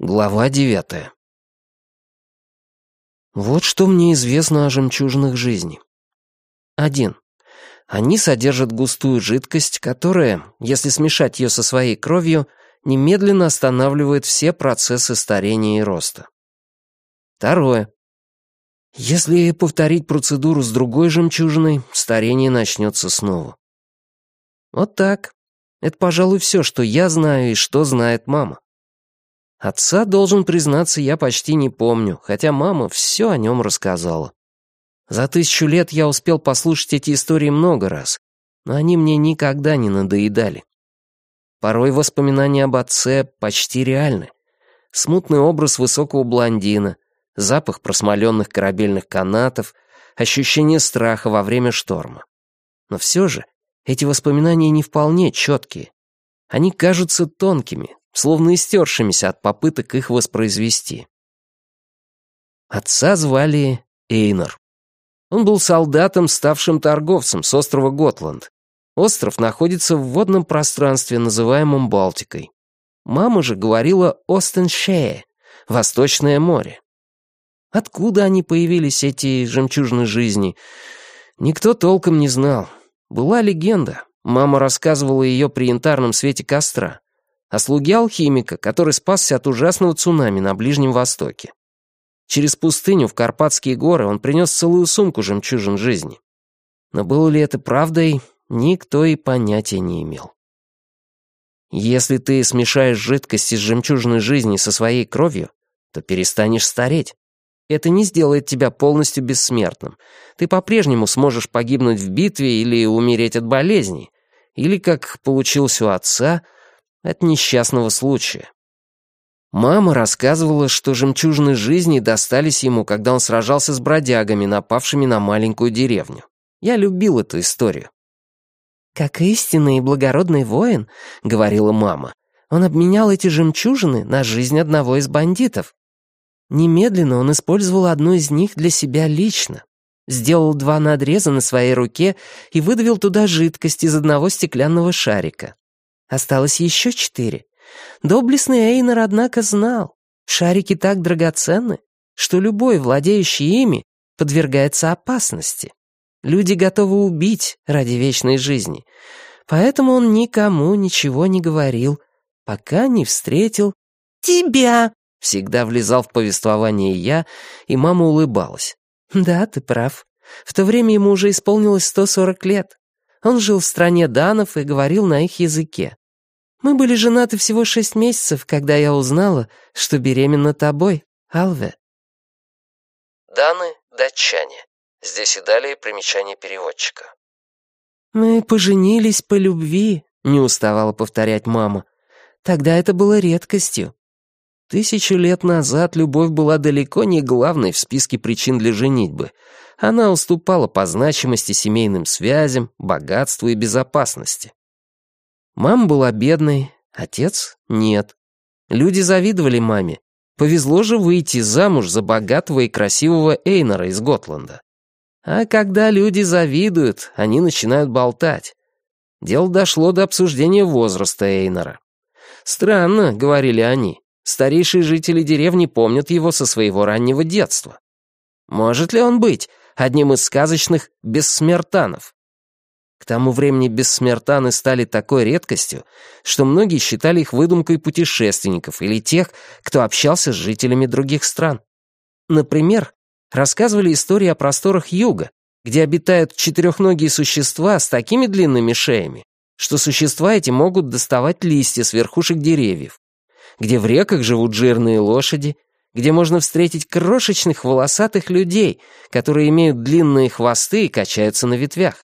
Глава девятая. Вот что мне известно о жемчужинах жизни. Один. Они содержат густую жидкость, которая, если смешать ее со своей кровью, немедленно останавливает все процессы старения и роста. Второе. Если повторить процедуру с другой жемчужиной, старение начнется снова. Вот так. Это, пожалуй, все, что я знаю и что знает мама. Отца, должен признаться, я почти не помню, хотя мама все о нем рассказала. За тысячу лет я успел послушать эти истории много раз, но они мне никогда не надоедали. Порой воспоминания об отце почти реальны. Смутный образ высокого блондина, запах просмоленных корабельных канатов, ощущение страха во время шторма. Но все же эти воспоминания не вполне четкие. Они кажутся тонкими, словно истершимися от попыток их воспроизвести. Отца звали Эйнер. Он был солдатом, ставшим торговцем с острова Готланд. Остров находится в водном пространстве, называемом Балтикой. Мама же говорила Остеншее, Восточное море. Откуда они появились, эти жемчужины жизни, никто толком не знал. Была легенда. Мама рассказывала ее при янтарном свете костра о слуге алхимика, который спасся от ужасного цунами на Ближнем Востоке. Через пустыню в Карпатские горы он принес целую сумку жемчужин жизни. Но было ли это правдой, никто и понятия не имел. Если ты смешаешь жидкость из жемчужной жизни со своей кровью, то перестанешь стареть. Это не сделает тебя полностью бессмертным. Ты по-прежнему сможешь погибнуть в битве или умереть от болезней, или, как получилось у отца, — от несчастного случая. Мама рассказывала, что жемчужины жизни достались ему, когда он сражался с бродягами, напавшими на маленькую деревню. Я любил эту историю. «Как истинный и благородный воин», — говорила мама, «он обменял эти жемчужины на жизнь одного из бандитов. Немедленно он использовал одну из них для себя лично, сделал два надреза на своей руке и выдавил туда жидкость из одного стеклянного шарика. Осталось еще четыре. Доблестный Эйнер, однако, знал, шарики так драгоценны, что любой, владеющий ими, подвергается опасности. Люди готовы убить ради вечной жизни. Поэтому он никому ничего не говорил, пока не встретил тебя. Всегда влезал в повествование я, и мама улыбалась. Да, ты прав. В то время ему уже исполнилось 140 лет. Он жил в стране данов и говорил на их языке. Мы были женаты всего шесть месяцев, когда я узнала, что беременна тобой, Алве». Даны — датчане. Здесь и далее примечание переводчика. «Мы поженились по любви», — не уставала повторять мама. «Тогда это было редкостью. Тысячу лет назад любовь была далеко не главной в списке причин для женитьбы. Она уступала по значимости семейным связям, богатству и безопасности. Мама была бедной, отец — нет. Люди завидовали маме. Повезло же выйти замуж за богатого и красивого Эйнора из Готланда. А когда люди завидуют, они начинают болтать. Дело дошло до обсуждения возраста Эйнора. «Странно», — говорили они, — «старейшие жители деревни помнят его со своего раннего детства. Может ли он быть одним из сказочных бессмертанов?» К тому времени бессмертаны стали такой редкостью, что многие считали их выдумкой путешественников или тех, кто общался с жителями других стран. Например, рассказывали истории о просторах юга, где обитают четырехногие существа с такими длинными шеями, что существа эти могут доставать листья с верхушек деревьев, где в реках живут жирные лошади, где можно встретить крошечных волосатых людей, которые имеют длинные хвосты и качаются на ветвях.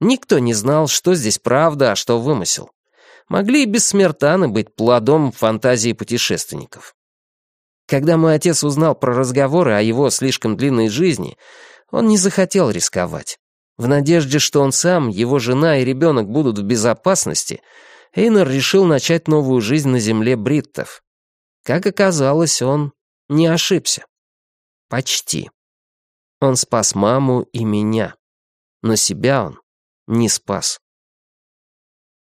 Никто не знал, что здесь правда, а что вымысел. Могли и бессмертаны быть плодом фантазии путешественников. Когда мой отец узнал про разговоры о его слишком длинной жизни, он не захотел рисковать. В надежде, что он сам, его жена и ребенок будут в безопасности, Эйнер решил начать новую жизнь на земле бриттов. Как оказалось, он не ошибся. Почти. Он спас маму и меня. Но себя он не спас.